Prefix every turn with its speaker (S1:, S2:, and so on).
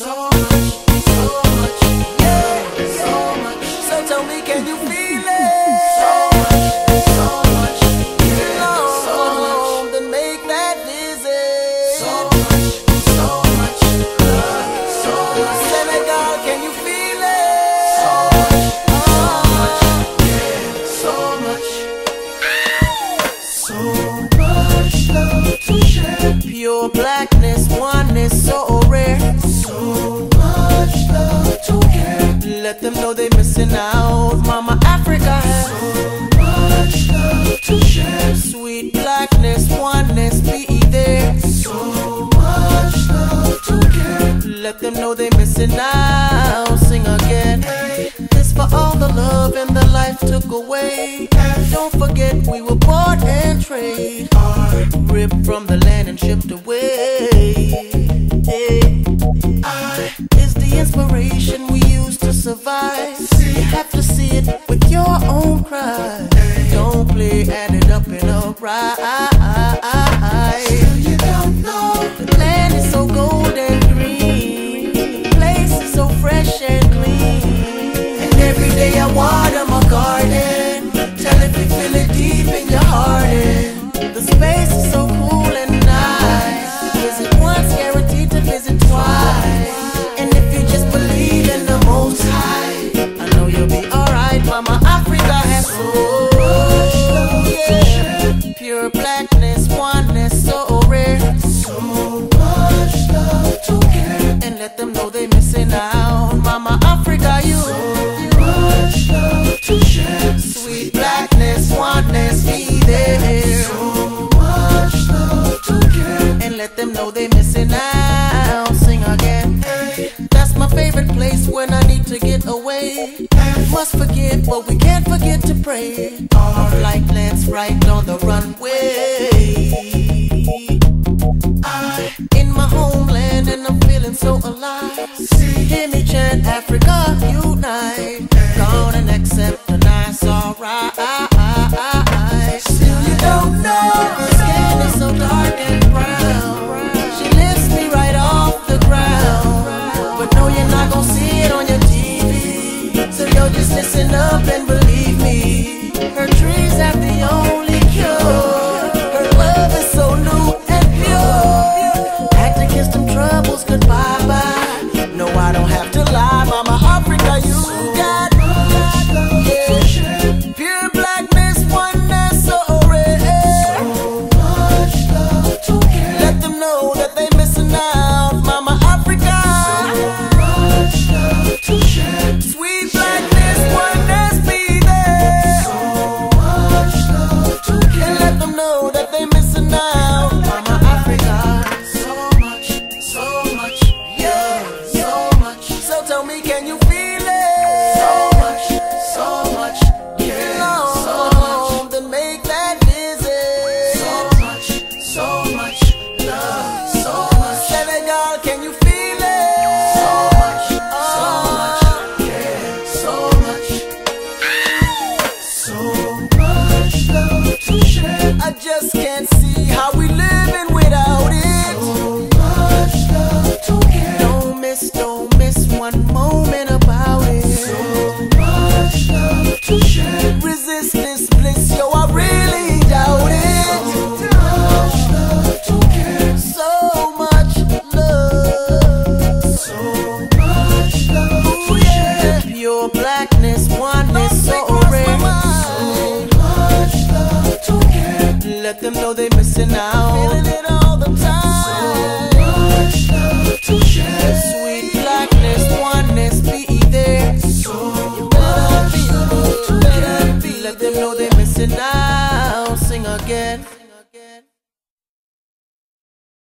S1: So much, so much, yeah, so much. So tell me, can you feel it? So much, so much, yeah, so much. Then make that easy. So much, so much, uh, so much. Senegal, can you feel it? So much, so much, yeah, so much. So much love. know they missing out. Mama Africa has so much love to share. Sweet blackness, oneness, be there. So much love to care. Let them know they missing out. Sing again. Hey. This for all the love and the life took away. F. Don't forget we were bought and traded, Ripped from the land and shipped away. Hey. I is the inspiration. ended up in a riot. let them know they missing out. Sing again. That's my favorite place when I need to get away. Must forget, but we can't forget to pray. Our flight lands right on the runway. In my homeland. I'm not gonna see it on your TV. So yo, just listen up and Can you feel? them know they